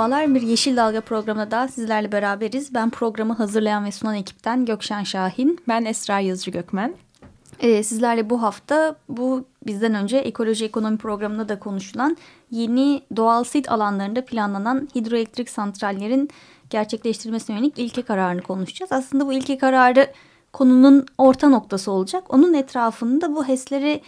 Merhabalar, bir Yeşil Dalga programında daha sizlerle beraberiz. Ben programı hazırlayan ve sunan ekipten Gökşen Şahin. Ben Esra Yazıcı Gökmen. Ee, sizlerle bu hafta bu bizden önce ekoloji ekonomi programında da konuşulan yeni doğal sit alanlarında planlanan hidroelektrik santrallerin gerçekleştirilmesine yönelik ilke kararını konuşacağız. Aslında bu ilke kararı konunun orta noktası olacak. Onun etrafında bu HES'leri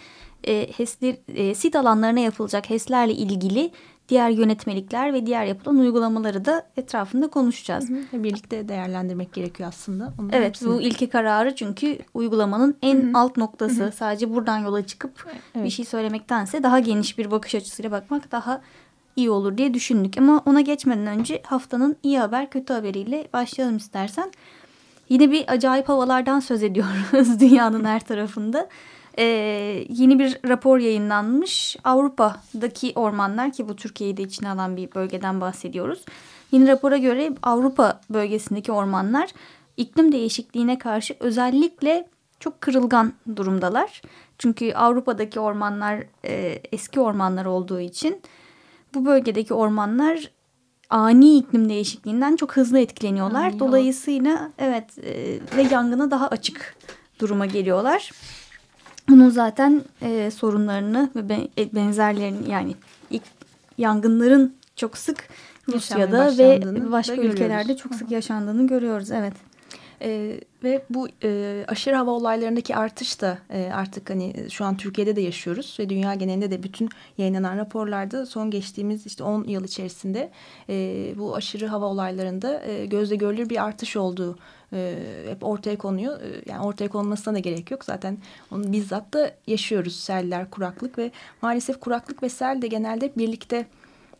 e, HES'ler, e, sit alanlarına yapılacak HES'lerle ilgili diğer yönetmelikler ve diğer yapılan uygulamaları da etrafında konuşacağız. Hı hı. Birlikte değerlendirmek gerekiyor aslında. Onun evet hepsini. bu ilki kararı çünkü uygulamanın en hı hı. alt noktası. Hı hı. Sadece buradan yola çıkıp evet. bir şey söylemektense daha geniş bir bakış açısıyla bakmak daha iyi olur diye düşündük. Ama ona geçmeden önce haftanın iyi haber kötü haberiyle başlayalım istersen. Yine bir acayip havalardan söz ediyoruz dünyanın her tarafında e, yeni bir rapor yayınlanmış. Avrupa'daki ormanlar ki bu Türkiye'yi de içine alan bir bölgeden bahsediyoruz. Yeni rapora göre Avrupa bölgesindeki ormanlar iklim değişikliğine karşı özellikle çok kırılgan durumdalar. Çünkü Avrupa'daki ormanlar e, eski ormanlar olduğu için bu bölgedeki ormanlar ani iklim değişikliğinden çok hızlı etkileniyorlar. Ani Dolayısıyla evet e, ve yangına daha açık duruma geliyorlar. Bunun zaten e, sorunlarını ve e, benzerlerini yani ilk yangınların çok sık Rusya'da ve başka ülkelerde çok sık yaşandığını görüyoruz. Evet. E, ve bu e, aşırı hava olaylarındaki artış da e, artık hani şu an Türkiye'de de yaşıyoruz ve dünya genelinde de bütün yayınlanan raporlarda son geçtiğimiz işte 10 yıl içerisinde e, bu aşırı hava olaylarında e, gözle görülür bir artış olduğu e, hep ortaya konuyor. E, yani ortaya konmasına da gerek yok. Zaten onu bizzat da yaşıyoruz seller, kuraklık ve maalesef kuraklık ve sel de genelde birlikte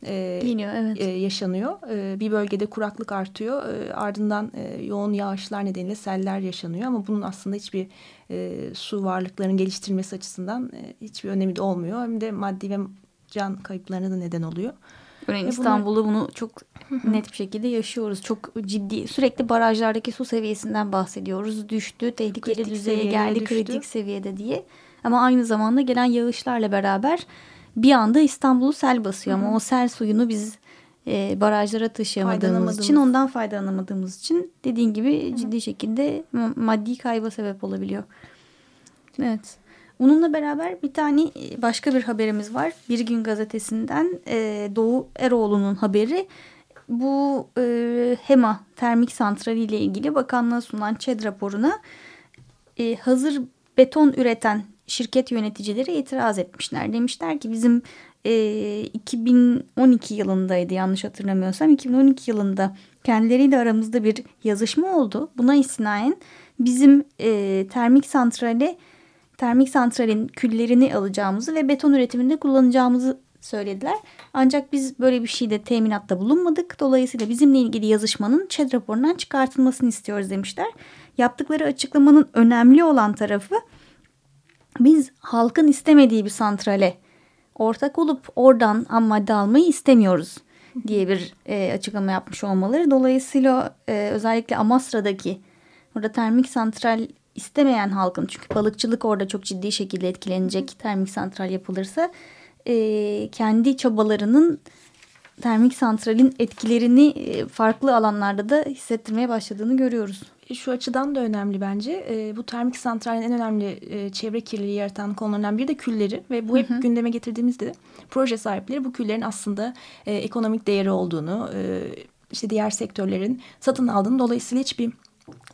e, Yeniyor, evet. e, yaşanıyor. E, bir bölgede kuraklık artıyor. E, ardından e, yoğun yağışlar nedeniyle seller yaşanıyor. Ama bunun aslında hiçbir e, su varlıklarının geliştirilmesi açısından e, hiçbir önemi de olmuyor. Hem de maddi ve can kayıplarına da neden oluyor. Örneğin İstanbul'da bunu çok net bir şekilde yaşıyoruz. Çok ciddi sürekli barajlardaki su seviyesinden bahsediyoruz. Düştü, tehlikeli kritik düzeye geldi, düştü. kritik seviyede diye. Ama aynı zamanda gelen yağışlarla beraber bir anda İstanbul'u sel basıyor. Hı -hı. Ama o sel suyunu biz e, barajlara taşıyamadığımız için ondan faydalanamadığımız için dediğin gibi Hı -hı. ciddi şekilde maddi kayba sebep olabiliyor. Evet. Bununla beraber bir tane e, başka bir haberimiz var. Bir Gün Gazetesi'nden e, Doğu Eroğlu'nun haberi. Bu e, HEMA termik santrali ile ilgili bakanlığa sunulan ÇED raporuna e, hazır beton üreten şirket yöneticileri itiraz etmişler. Demişler ki bizim e, 2012 yılındaydı yanlış hatırlamıyorsam 2012 yılında kendileriyle aramızda bir yazışma oldu. Buna istinaen bizim e, termik santrale termik santralin küllerini alacağımızı ve beton üretiminde kullanacağımızı söylediler. Ancak biz böyle bir şeyde teminatta bulunmadık. Dolayısıyla bizimle ilgili yazışmanın ÇED raporundan çıkartılmasını istiyoruz demişler. Yaptıkları açıklamanın önemli olan tarafı biz halkın istemediği bir santrale ortak olup oradan ham madde almayı istemiyoruz diye bir e, açıklama yapmış olmaları. Dolayısıyla e, özellikle Amasra'daki orada termik santral istemeyen halkın çünkü balıkçılık orada çok ciddi şekilde etkilenecek termik santral yapılırsa e, kendi çabalarının termik santralin etkilerini e, farklı alanlarda da hissettirmeye başladığını görüyoruz. E, şu açıdan da önemli bence. E, bu termik santralin en önemli çevre kirliliği yaratan konularından biri de külleri ve bu hep hı hı. gündeme getirdiğimizde de proje sahipleri bu küllerin aslında ekonomik değeri olduğunu, işte diğer sektörlerin satın aldığını dolayısıyla hiçbir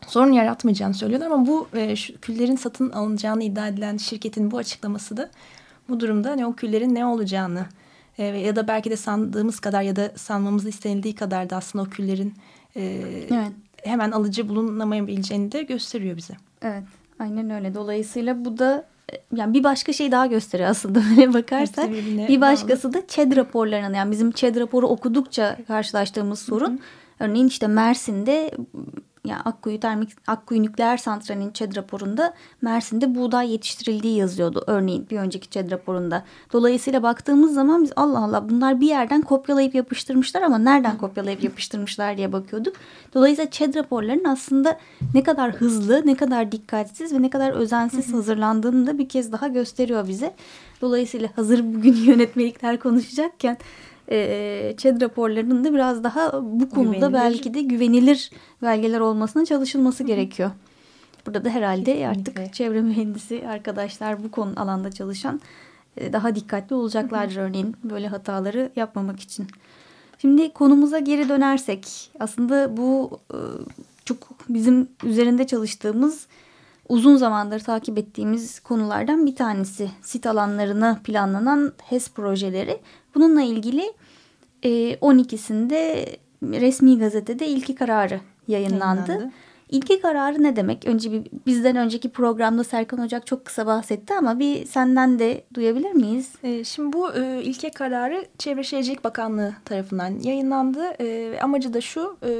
sorun yaratmayacağını söylüyorlar ama bu e, şu küllerin satın alınacağını iddia edilen şirketin bu açıklaması da bu durumda hani o küllerin ne olacağını e, ya da belki de sandığımız kadar ya da sanmamız istenildiği kadar da aslında o küllerin e, evet. hemen alıcı bulunamayabileceğini de gösteriyor bize. Evet. Aynen öyle. Dolayısıyla bu da yani bir başka şey daha gösteriyor aslında böyle bakarsak. Bir başkası bağlı. da ÇED raporlarının yani bizim ÇED raporu okudukça karşılaştığımız sorun. Hı hı. Örneğin işte Mersin'de yani Akkuyu Termik Akkuyu Nükleer Santrali'nin ÇED raporunda Mersin'de buğday yetiştirildiği yazıyordu örneğin bir önceki ÇED raporunda. Dolayısıyla baktığımız zaman biz Allah Allah bunlar bir yerden kopyalayıp yapıştırmışlar ama nereden kopyalayıp yapıştırmışlar diye bakıyorduk. Dolayısıyla ÇED raporlarının aslında ne kadar hızlı, ne kadar dikkatsiz ve ne kadar özensiz hazırlandığını da bir kez daha gösteriyor bize. Dolayısıyla hazır bugün yönetmelikler konuşacakken e, ÇED raporlarının da biraz daha bu konuda güvenilir. belki de güvenilir belgeler olmasına çalışılması Hı. gerekiyor. Burada da herhalde Kesinlikle. artık çevre mühendisi arkadaşlar bu konu alanda çalışan e, daha dikkatli olacaklardır Hı. örneğin böyle hataları yapmamak için. Şimdi konumuza geri dönersek aslında bu e, çok bizim üzerinde çalıştığımız uzun zamandır takip ettiğimiz konulardan bir tanesi. Sit alanlarına planlanan HES projeleri. Bununla ilgili e, 12'sinde resmi gazetede ilki kararı yayınlandı. yayınlandı. İlki kararı ne demek? Önce bir, bizden önceki programda Serkan Ocak çok kısa bahsetti ama bir senden de duyabilir miyiz? E, şimdi bu e, ilke kararı Çevre Şehircilik Bakanlığı tarafından yayınlandı. E, amacı da şu e,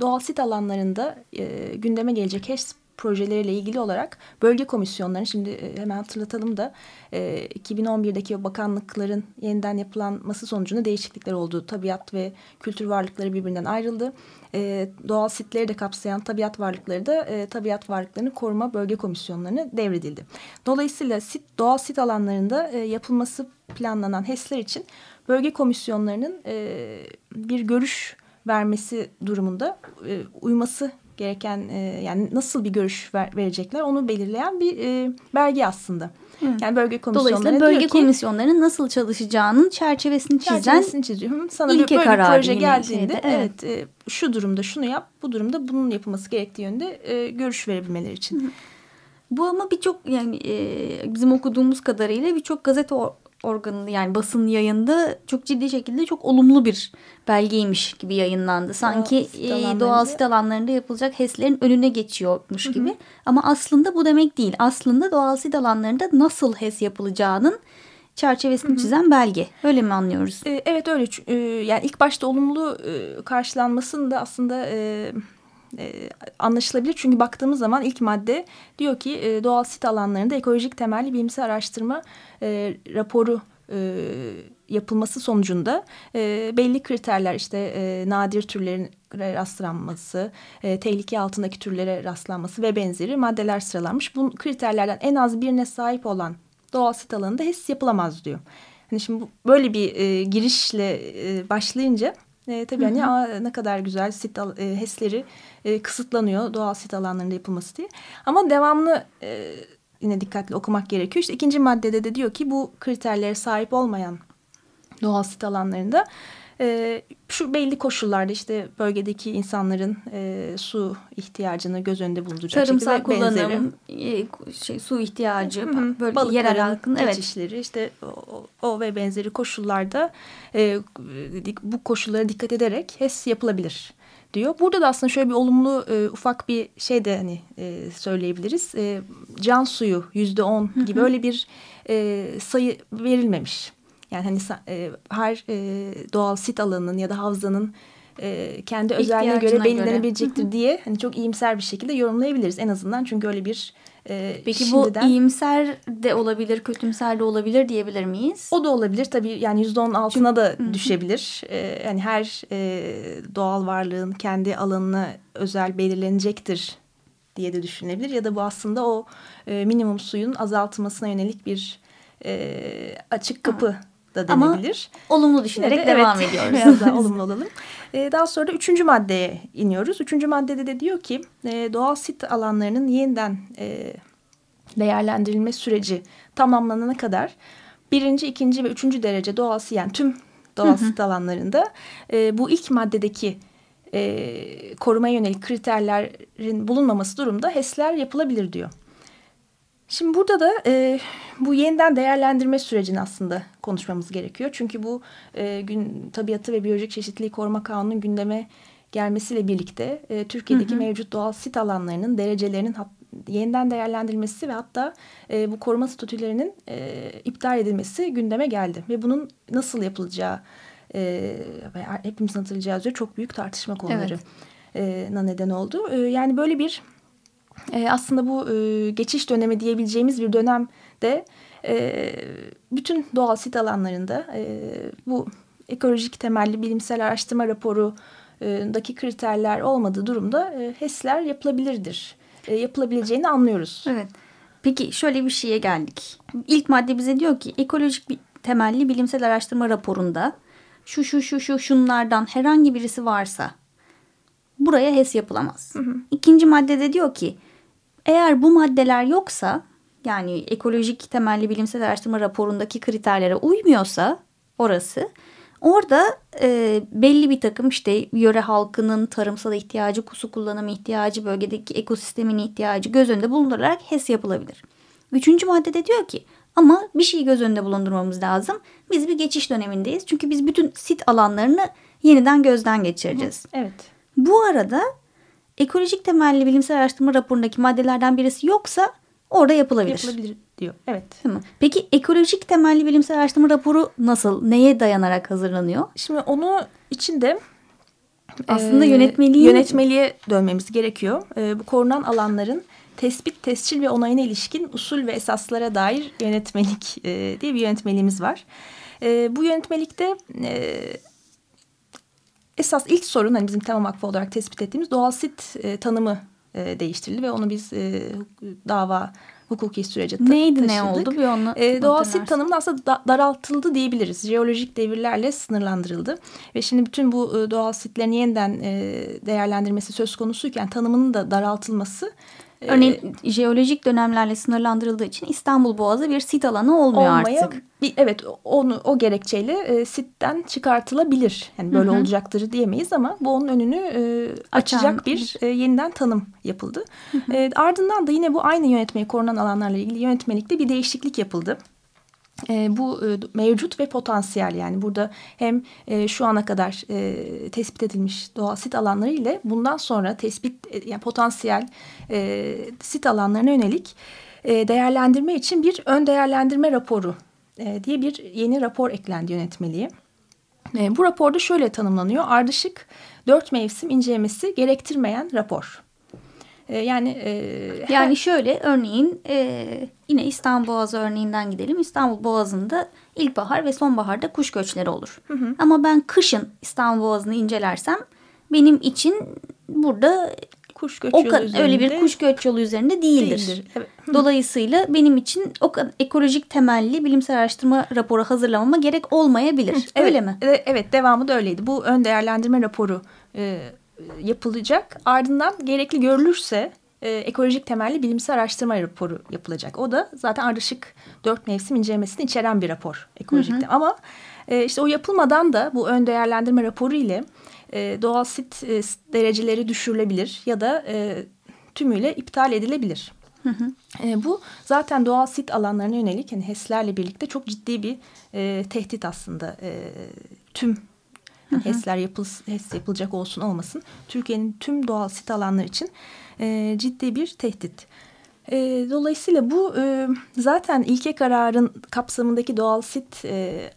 doğal sit alanlarında e, gündeme gelecek HES projeleriyle ilgili olarak bölge komisyonlarını şimdi e, hemen hatırlatalım da 2011'deki e, bakanlıkların yeniden yapılanması sonucunda değişiklikler oldu. Tabiat ve kültür varlıkları birbirinden ayrıldı. E, doğal sitleri de kapsayan tabiat varlıkları da tabiat varlıklarını koruma bölge komisyonlarına devredildi. Dolayısıyla sit, doğal sit alanlarında yapılması planlanan HES'ler için bölge komisyonlarının bir görüş vermesi durumunda uyması gereken e, yani nasıl bir görüş ver, verecekler onu belirleyen bir e, belge aslında. Hı. Yani bölge komisyonları Dolayısıyla bölge ki, komisyonlarının nasıl çalışacağının çerçevesini çizen çerçevesini çiziyor. Sana ilke böyle bir proje geldiğinde şeyde, evet, evet e, şu durumda şunu yap bu durumda bunun yapılması gerektiği yönde e, görüş verebilmeleri için. Hı. Bu ama birçok yani e, bizim okuduğumuz kadarıyla birçok gazete organında yani basın yayında çok ciddi şekilde çok olumlu bir belgeymiş gibi yayınlandı. Sanki doğal, e, doğal sit alanlarında yapılacak HES'lerin önüne geçiyormuş Hı -hı. gibi. Ama aslında bu demek değil. Aslında doğal sit alanlarında nasıl HES yapılacağının çerçevesini Hı -hı. çizen belge. Öyle mi anlıyoruz? E, evet öyle. E, yani ilk başta olumlu e, karşılanmasını da aslında... E, anlaşılabilir. Çünkü baktığımız zaman ilk madde diyor ki e, doğal sit alanlarında ekolojik temelli bilimsel araştırma e, raporu e, yapılması sonucunda e, belli kriterler işte e, nadir türlerin rastlanması, e, tehlike altındaki türlere rastlanması ve benzeri maddeler sıralanmış. Bu kriterlerden en az birine sahip olan doğal sit alanında HES yapılamaz diyor. Hani şimdi bu, böyle bir e, girişle e, başlayınca e, tabii hani aa, ne kadar güzel sit e, HES'leri e, kısıtlanıyor doğal sit alanlarında yapılması diye. Ama devamlı e, yine dikkatli okumak gerekiyor. İşte ikinci maddede de diyor ki bu kriterlere sahip olmayan doğal sit alanlarında e, şu belli koşullarda işte bölgedeki insanların e, su ihtiyacını göz önünde bulunduracak Tarımsal kullanım, e, şey, su ihtiyacı, hı hı, bölge yerel halkın geçişleri evet. işte o, o ve benzeri koşullarda e, bu koşullara dikkat ederek HES yapılabilir diyor. Burada da aslında şöyle bir olumlu e, ufak bir şey de hani e, söyleyebiliriz. E, can suyu yüzde on gibi öyle bir e, sayı verilmemiş. Yani hani e, her e, doğal sit alanının ya da havzanın e, kendi özelliğine göre belirlenebilecektir göre. diye hani çok iyimser bir şekilde yorumlayabiliriz en azından. Çünkü öyle bir e, Peki şimdiden... bu iyimser de olabilir, kötümser de olabilir diyebilir miyiz? O da olabilir tabii yani yüzde on altına da düşebilir. E, yani her e, doğal varlığın kendi alanına özel belirlenecektir diye de düşünebilir. Ya da bu aslında o e, minimum suyun azaltılmasına yönelik bir e, açık kapı da denebilir. Ama olumlu düşünerek evet, devam ediyoruz. Biraz daha olumlu olalım. E, daha sonra da üçüncü maddeye iniyoruz. Üçüncü maddede de diyor ki e, doğal sit alanlarının yeniden e, değerlendirilme süreci tamamlanana kadar birinci, ikinci ve üçüncü derece doğal yani tüm doğal sit alanlarında e, bu ilk maddedeki e, korumaya yönelik kriterlerin bulunmaması durumda HES'ler yapılabilir diyor. Şimdi burada da e, bu yeniden değerlendirme sürecini aslında konuşmamız gerekiyor. Çünkü bu e, gün tabiatı ve biyolojik çeşitliliği koruma kanunun gündeme gelmesiyle birlikte e, Türkiye'deki hı hı. mevcut doğal sit alanlarının derecelerinin yeniden değerlendirilmesi ve hatta e, bu koruma statülerinin e, iptal edilmesi gündeme geldi. Ve bunun nasıl yapılacağı e, hepimizin hatırlayacağı üzere çok büyük tartışma konuları evet. e, neden oldu. E, yani böyle bir e, aslında bu e, geçiş dönemi diyebileceğimiz bir dönemde e, bütün doğal sit alanlarında e, bu ekolojik temelli bilimsel araştırma raporundaki kriterler olmadığı durumda e, HES'ler yapılabilirdir. E, yapılabileceğini anlıyoruz. Evet. Peki şöyle bir şeye geldik. İlk madde bize diyor ki ekolojik bir temelli bilimsel araştırma raporunda şu şu şu şu şunlardan herhangi birisi varsa buraya HES yapılamaz. Hı hı. İkinci maddede diyor ki eğer bu maddeler yoksa yani ekolojik temelli bilimsel araştırma raporundaki kriterlere uymuyorsa orası orada e, belli bir takım işte yöre halkının tarımsal ihtiyacı, kusu kullanımı ihtiyacı, bölgedeki ekosistemin ihtiyacı göz önünde bulundurularak HES yapılabilir. Üçüncü maddede diyor ki ama bir şeyi göz önünde bulundurmamız lazım. Biz bir geçiş dönemindeyiz. Çünkü biz bütün sit alanlarını yeniden gözden geçireceğiz. Evet. Bu arada ekolojik temelli bilimsel araştırma raporundaki maddelerden birisi yoksa orada yapılabilir. Yapılabilir diyor. Evet. Tamam. Peki ekolojik temelli bilimsel araştırma raporu nasıl? Neye dayanarak hazırlanıyor? Şimdi onu içinde aslında e, yönetmeliği yönetmeliğe dönmemiz gerekiyor. E, bu korunan alanların tespit, tescil ve onayına ilişkin usul ve esaslara dair yönetmelik e, diye bir yönetmeliğimiz var. E, bu yönetmelikte e, esas ilk sorun hani bizim Tema Vakfı olarak tespit ettiğimiz doğal sit e, tanımı e, değiştirildi ve onu biz e, dava hukuki sürece ta Neydi taşıdık. ne oldu bir onu e, Doğal sit tanımı aslında da, daraltıldı diyebiliriz. Jeolojik devirlerle sınırlandırıldı. Ve şimdi bütün bu e, doğal sitlerin yeniden e, değerlendirmesi söz konusuyken tanımının da daraltılması Örneğin ee, jeolojik dönemlerle sınırlandırıldığı için İstanbul Boğazı bir sit alanı olmuyor olmaya, artık. Bir, evet onu o gerekçeyle e, sitten çıkartılabilir. Yani böyle Hı -hı. olacaktır diyemeyiz ama bu onun önünü e, açacak bir e, yeniden tanım yapıldı. Hı -hı. E, ardından da yine bu aynı yönetmeyi korunan alanlarla ilgili yönetmelikte bir değişiklik yapıldı e, bu e, mevcut ve potansiyel yani burada hem e, şu ana kadar e, tespit edilmiş doğal sit alanları ile bundan sonra tespit e, yani potansiyel e, sit alanlarına yönelik e, değerlendirme için bir ön değerlendirme raporu e, diye bir yeni rapor eklendi yönetmeliğe. E, bu raporda şöyle tanımlanıyor ardışık dört mevsim incelemesi gerektirmeyen rapor. E, yani e, yani şöyle örneğin e, yine İstanbul Boğazı örneğinden gidelim. İstanbul Boğazı'nda ilkbahar ve sonbaharda kuş göçleri olur. Hı hı. Ama ben kışın İstanbul Boğazı'nı incelersem benim için burada kuş göç yolu üzerinde öyle bir kuş göç yolu üzerinde değildir. değildir. Evet. Dolayısıyla benim için o kadar ekolojik temelli bilimsel araştırma raporu hazırlamama gerek olmayabilir. Hı, evet, öyle mi? Evet, devamı da öyleydi. Bu ön değerlendirme raporu e, yapılacak. Ardından gerekli görülürse e, ekolojik temelli bilimsel araştırma raporu yapılacak. O da zaten ardışık dört mevsim incelemesini içeren bir rapor ekolojikte. Hı hı. Ama e, işte o yapılmadan da bu ön değerlendirme raporu ile e, doğal sit e, dereceleri düşürülebilir ya da e, tümüyle iptal edilebilir. Hı hı. E, bu zaten doğal sit alanlarına yönelik hani HES'lerle birlikte çok ciddi bir e, tehdit aslında. E, tüm Hı HES'ler yapıl, HES yapılacak olsun olmasın. Türkiye'nin tüm doğal sit alanları için e, ciddi bir tehdit. E, dolayısıyla bu e, zaten ilke kararın kapsamındaki doğal sit e,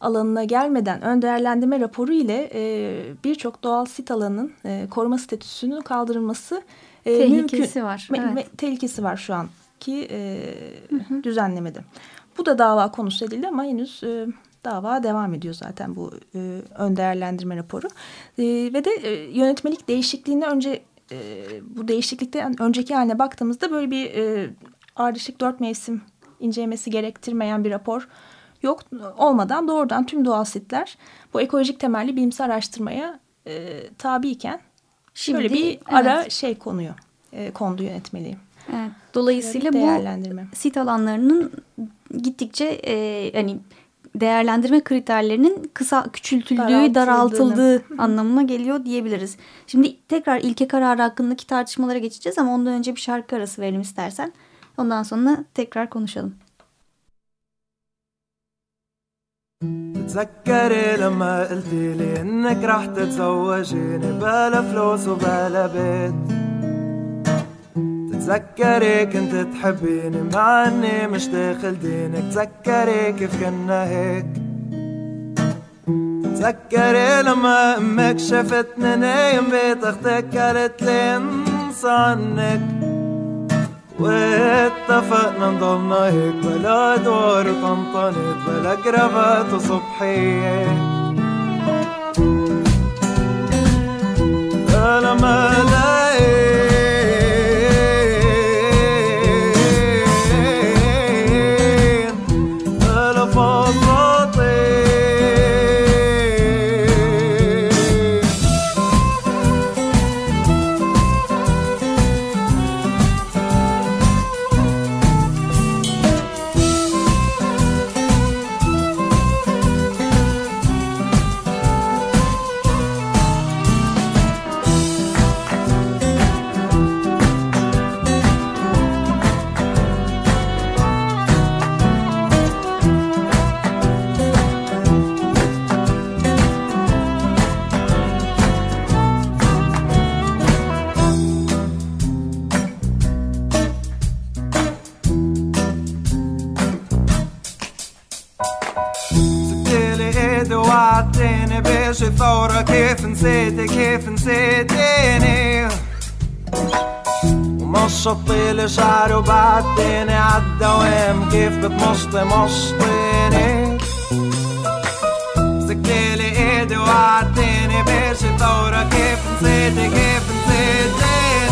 alanına gelmeden ön değerlendirme raporu ile e, birçok doğal sit alanının e, koruma statüsünün kaldırılması e, tehlikesi mümkün. var. Evet. Me, tehlikesi var şu anki e, hı hı. düzenlemede. Bu da dava konusu edildi ama henüz e, dava devam ediyor zaten bu e, ön değerlendirme raporu. E, ve de e, yönetmelik değişikliğine önce e, bu değişiklikten önceki haline baktığımızda böyle bir e, ardışık dört mevsim incelemesi gerektirmeyen bir rapor yok olmadan doğrudan tüm doğal sitler bu ekolojik temelli bilimsel araştırmaya e, tabiyken Şimdi, şöyle bir ara evet. şey konuyor e, kondu yönetmeliği. Evet. Dolayısıyla bu sit alanlarının gittikçe e, hani değerlendirme kriterlerinin kısa küçültüldüğü, daraltıldığı anlamına geliyor diyebiliriz. Şimdi tekrar ilke kararı hakkındaki tartışmalara geçeceğiz ama ondan önce bir şarkı arası verelim istersen. Ondan sonra tekrar konuşalım. تتذكري لما قلتي لي انك رح تتزوجيني بلا فلوس وبلا بيت تذكري كنت تحبيني مع اني مش داخل دينك. تذكري كيف كنا هيك. تذكري لما أمك شافتني نايم بيت أختك قالت لي انسى عنك. واتفقنا نضلنا هيك بلا دور وطنطنت بلا كرافات وصبحية وعدتني بشي ثورة كيف نسيتي كيف نسيتيني؟ ومشطيلي شعري وبعدتني عالدوام كيف بتمشطي مشطيني مسكتلي إيدي وعدتني بشي ثورة كيف نسيتي كيف نسيتيني؟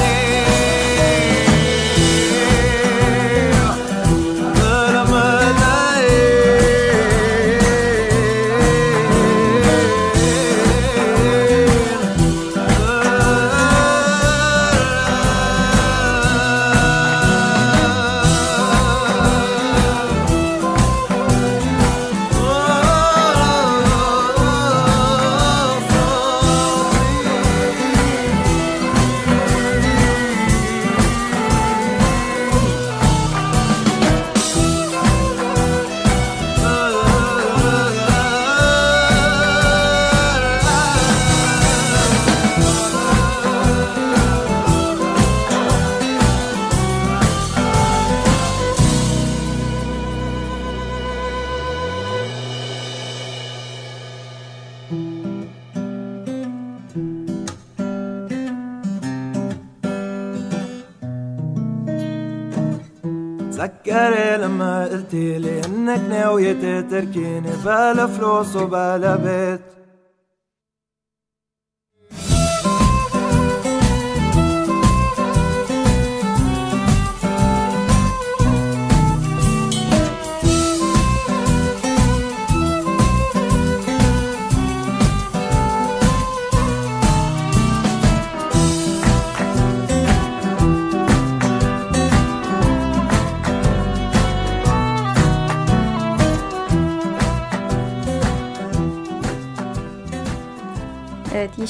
ناوية تتركيني بلا فلوس وبلا بيت.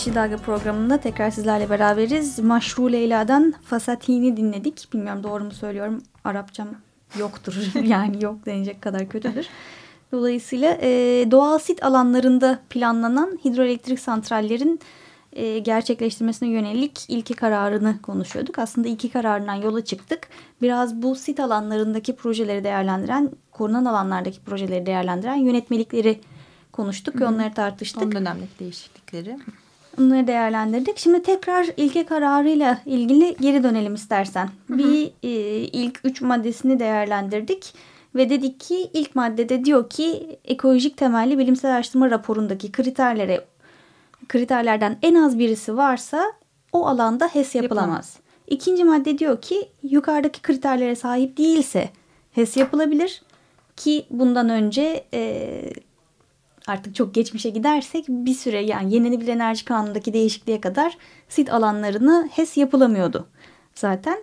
Yeşil Dalga programında tekrar sizlerle beraberiz. Maşru Leyla'dan Fasatini dinledik. Bilmiyorum doğru mu söylüyorum. Arapçam yoktur. yani yok denecek kadar kötüdür. Dolayısıyla e, doğal sit alanlarında planlanan hidroelektrik santrallerin e, gerçekleştirmesine yönelik ilki kararını konuşuyorduk. Aslında ilki kararından yola çıktık. Biraz bu sit alanlarındaki projeleri değerlendiren, korunan alanlardaki projeleri değerlendiren yönetmelikleri konuştuk ve onları tartıştık. Son dönemdeki değişiklikleri. Bunları değerlendirdik. Şimdi tekrar ilke kararıyla ilgili geri dönelim istersen. Bir e, ilk üç maddesini değerlendirdik. Ve dedik ki ilk maddede diyor ki ekolojik temelli bilimsel araştırma raporundaki kriterlere kriterlerden en az birisi varsa o alanda HES yapılamaz. İkinci madde diyor ki yukarıdaki kriterlere sahip değilse HES yapılabilir. Ki bundan önce e, artık çok geçmişe gidersek bir süre yani yenilenebilir enerji kanunundaki değişikliğe kadar sit alanlarını HES yapılamıyordu zaten.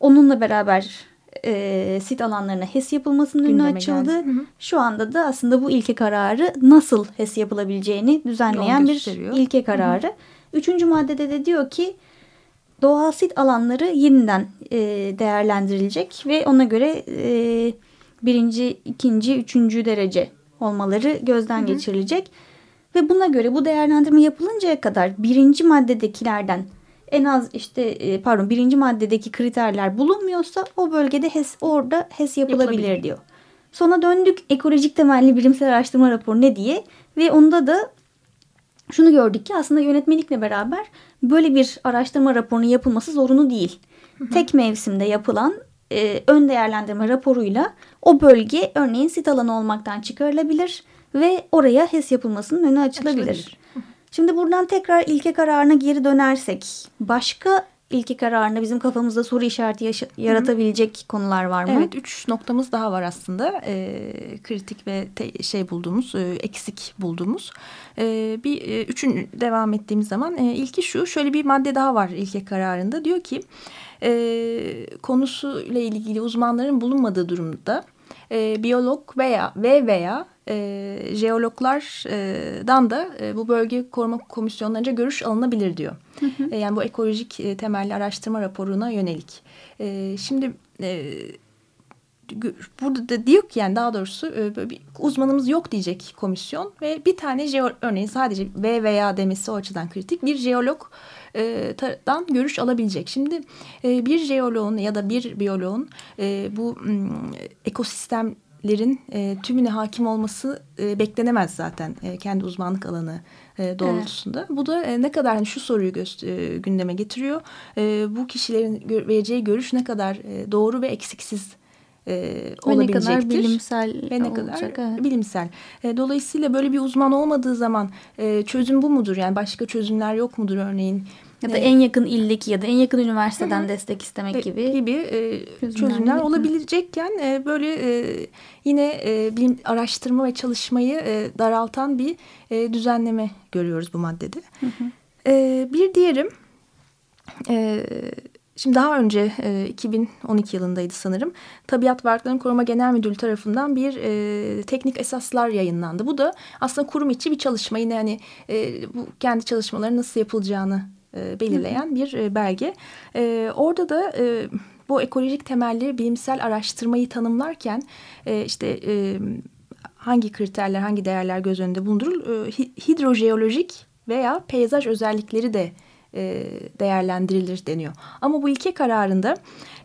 Onunla beraber e, sit alanlarına HES yapılmasının önü açıldı. geldi. Hı hı. Şu anda da aslında bu ilke kararı nasıl HES yapılabileceğini düzenleyen bir ilke kararı. Üçüncü maddede de diyor ki doğal sit alanları yeniden e, değerlendirilecek ve ona göre e, birinci, ikinci, üçüncü derece olmaları gözden geçirilecek. Ve buna göre bu değerlendirme yapılıncaya kadar birinci maddedekilerden en az işte e, pardon birinci maddedeki kriterler bulunmuyorsa o bölgede HES orada HES yapılabilir, yapılabilir. diyor. Sonra döndük ekolojik temelli bilimsel araştırma raporu ne diye ve onda da şunu gördük ki aslında yönetmelikle beraber böyle bir araştırma raporunun yapılması zorunlu değil. Hı hı. Tek mevsimde yapılan e, ön değerlendirme raporuyla o bölge örneğin sit alanı olmaktan çıkarılabilir ve oraya HES yapılmasının önü açılabilir. açılabilir. Şimdi buradan tekrar ilke kararına geri dönersek başka ilke kararında bizim kafamızda soru işareti yaratabilecek Hı. konular var mı? Evet üç noktamız daha var aslında e, kritik ve şey bulduğumuz e, eksik bulduğumuz. E, bir e, üçün devam ettiğimiz zaman e, ilki şu şöyle bir madde daha var ilke kararında diyor ki e, konusuyla ilgili uzmanların bulunmadığı durumda e, biyolog veya ve veya e, jeologlardan da e, bu bölge koruma komisyonlarınca görüş alınabilir diyor. Hı hı. E, yani bu ekolojik e, temelli araştırma raporuna yönelik. E, şimdi e, burada da diyor ki yani daha doğrusu e, bir uzmanımız yok diyecek komisyon ve bir tane jeo, örneğin sadece ve veya demesi o açıdan kritik bir jeolog dan görüş alabilecek. Şimdi e, bir jeoloğun ya da bir biyoloğun e, bu ekosistemlerin e, tümüne hakim olması beklenemez zaten kendi uzmanlık alanı doğrultusunda. Evet. Bu da ne kadar hani şu soruyu gündeme getiriyor. bu kişilerin vereceği görüş ne kadar doğru ve eksiksiz e, ve ne kadar bilimsel ve ne olacak, kadar evet. bilimsel. E, dolayısıyla böyle bir uzman olmadığı zaman e, çözüm bu mudur? Yani başka çözümler yok mudur örneğin? Ya da en yakın ildeki ya da en yakın üniversiteden Hı-hı. destek istemek gibi gibi e, çözümler, olabilecekken e, böyle e, yine e, bilim araştırma ve çalışmayı e, daraltan bir e, düzenleme görüyoruz bu maddede. E, bir diğerim e, Şimdi daha önce e, 2012 yılındaydı sanırım. Tabiat Varlıklarını Koruma Genel Müdürlüğü tarafından bir e, teknik esaslar yayınlandı. Bu da aslında kurum içi bir çalışma. Yine hani e, bu kendi çalışmaları nasıl yapılacağını e, belirleyen bir e, belge. E, orada da e, bu ekolojik temelli bilimsel araştırmayı tanımlarken e, işte e, hangi kriterler, hangi değerler göz önünde bulundurul, e, hidrojeolojik veya peyzaj özellikleri de e, değerlendirilir deniyor. Ama bu ilke kararında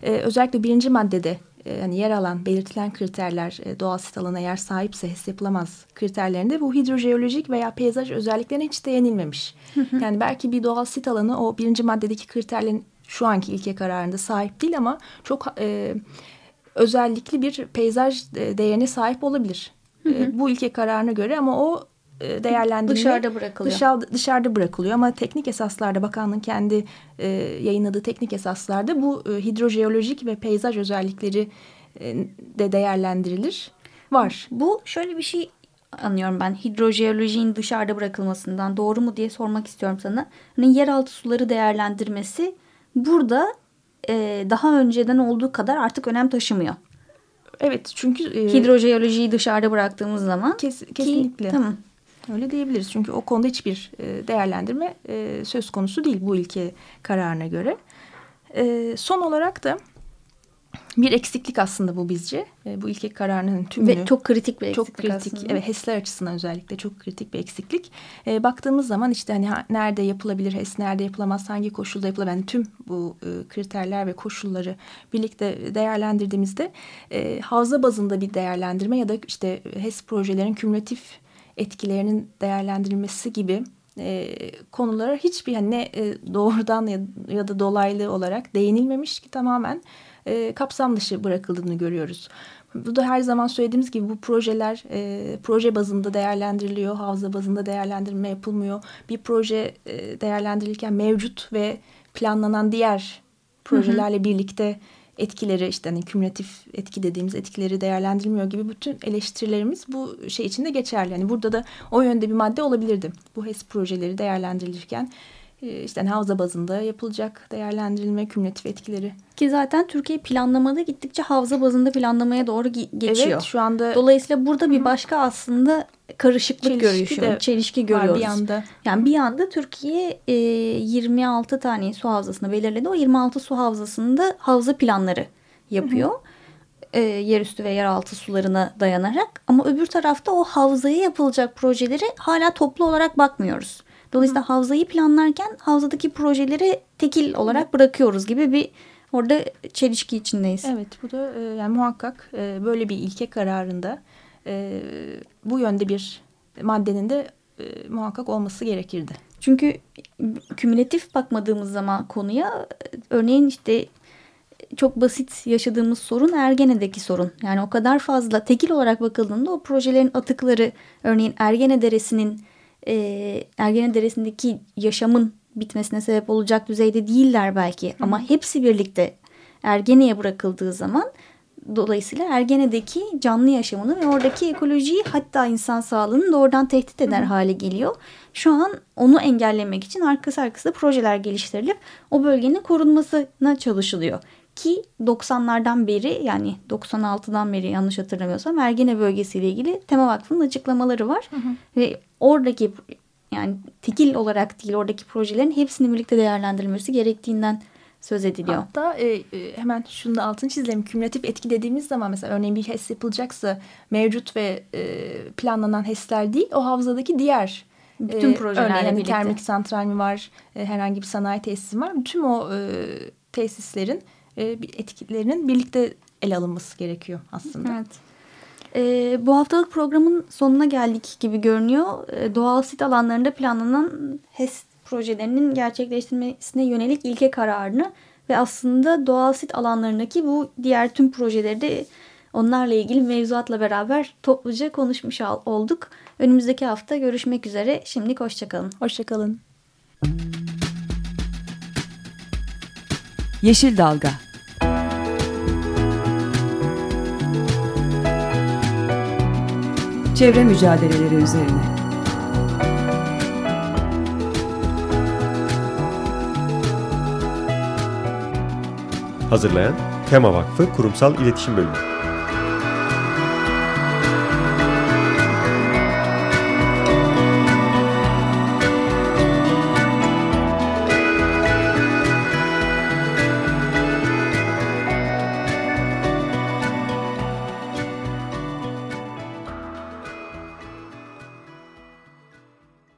e, özellikle birinci maddede yani yer alan belirtilen kriterler doğal sit alanına yer sahipse HES yapılamaz kriterlerinde bu hidrojeolojik veya peyzaj özelliklerine hiç değinilmemiş. yani belki bir doğal sit alanı o birinci maddedeki kriterlerin şu anki ilke kararında sahip değil ama çok e, özellikli bir peyzaj değerine sahip olabilir. E, bu ilke kararına göre ama o e, değerlendirme dışarıda bırakılıyor. Dışarıda, dışarıda bırakılıyor ama teknik esaslarda bakanlığın kendi e, yayınladığı teknik esaslarda bu e, hidrojeolojik ve peyzaj özellikleri e, de değerlendirilir. Var. Bu şöyle bir şey anlıyorum ben hidrojeolojinin dışarıda bırakılmasından doğru mu diye sormak istiyorum sana. Hani yeraltı suları değerlendirmesi burada e, daha önceden olduğu kadar artık önem taşımıyor. Evet çünkü e, hidrojeolojiyi dışarıda bıraktığımız zaman kes, kesinlikle. Ki, tamam. Öyle diyebiliriz. Çünkü o konuda hiçbir e, değerlendirme e, söz konusu değil bu ilke kararına göre. E, son olarak da bir eksiklik aslında bu bizce. bu ilke kararının tümünü... Ve çok kritik bir eksiklik Çok kritik. Aslında. Evet HES'ler açısından özellikle çok kritik bir eksiklik. baktığımız zaman işte hani nerede yapılabilir HES, nerede yapılamaz, hangi koşulda yapılabilir. Yani tüm bu kriterler ve koşulları birlikte değerlendirdiğimizde havza bazında bir değerlendirme ya da işte HES projelerin kümülatif etkilerinin değerlendirilmesi gibi e, konulara hiçbir hani ne e, doğrudan ya, ya da dolaylı olarak değinilmemiş ki tamamen e, kapsam dışı bırakıldığını görüyoruz. Bu da her zaman söylediğimiz gibi bu projeler e, proje bazında değerlendiriliyor, havza bazında değerlendirme yapılmıyor. Bir proje e, değerlendirilirken mevcut ve planlanan diğer projelerle hı hı. birlikte etkileri işte hani kümülatif etki dediğimiz etkileri değerlendirmiyor gibi bütün eleştirilerimiz bu şey içinde geçerli. Yani burada da o yönde bir madde olabilirdi. Bu HES projeleri değerlendirilirken e, işte hani havza bazında yapılacak değerlendirilme, kümülatif etkileri. Ki zaten Türkiye planlamada gittikçe havza bazında planlamaya doğru geçiyor. Evet şu anda. Dolayısıyla burada bir başka aslında karışıklık çelişki görüşü, çelişki görüyoruz. bir anda. Yani bir anda Türkiye e, 26 tane su havzasını belirledi. O 26 su havzasında havza planları yapıyor. Hı hı. E, yerüstü ve yeraltı sularına dayanarak. Ama öbür tarafta o havzaya yapılacak projeleri hala toplu olarak bakmıyoruz. Dolayısıyla havzayı planlarken havzadaki projeleri tekil olarak bırakıyoruz gibi bir orada çelişki içindeyiz. Evet bu da e, yani muhakkak e, böyle bir ilke kararında e, bu yönde bir maddenin de e, muhakkak olması gerekirdi. Çünkü kümülatif bakmadığımız zaman konuya örneğin işte çok basit yaşadığımız sorun Ergene'deki sorun. Yani o kadar fazla tekil olarak bakıldığında o projelerin atıkları örneğin Ergene Deresi'nin e, Ergene Deresi'ndeki yaşamın bitmesine sebep olacak düzeyde değiller belki. Hı. Ama hepsi birlikte Ergene'ye bırakıldığı zaman dolayısıyla Ergene'deki canlı yaşamını ve oradaki ekolojiyi hatta insan sağlığını doğrudan tehdit eder Hı. hale geliyor. Şu an onu engellemek için arkası arkasında projeler geliştirilip o bölgenin korunmasına çalışılıyor. Ki 90'lardan beri yani 96'dan beri yanlış hatırlamıyorsam Ergene bölgesiyle ilgili Tema Vakfı'nın açıklamaları var. Hı hı. Ve oradaki yani tekil olarak değil oradaki projelerin hepsini birlikte değerlendirilmesi gerektiğinden söz ediliyor. Hatta e, e, hemen şunu da altını çizelim. Kümülatif etki dediğimiz zaman mesela örneğin bir HES yapılacaksa mevcut ve e, planlanan HES'ler değil o havzadaki diğer bütün e, projelerle örneğin, birlikte. termik santral mi var, e, herhangi bir sanayi tesisi var. Tüm o e, tesislerin e, etkilerinin birlikte ele alınması gerekiyor aslında. Evet. E, bu haftalık programın sonuna geldik gibi görünüyor. E, doğal sit alanlarında planlanan HES projelerinin gerçekleştirmesine yönelik ilke kararını ve aslında doğal sit alanlarındaki bu diğer tüm projeleri de onlarla ilgili mevzuatla beraber topluca konuşmuş olduk. Önümüzdeki hafta görüşmek üzere. Şimdilik hoşçakalın. Hoşçakalın. Yeşil Dalga Çevre mücadeleleri üzerine Hazırlayan Tema Vakfı Kurumsal İletişim Bölümü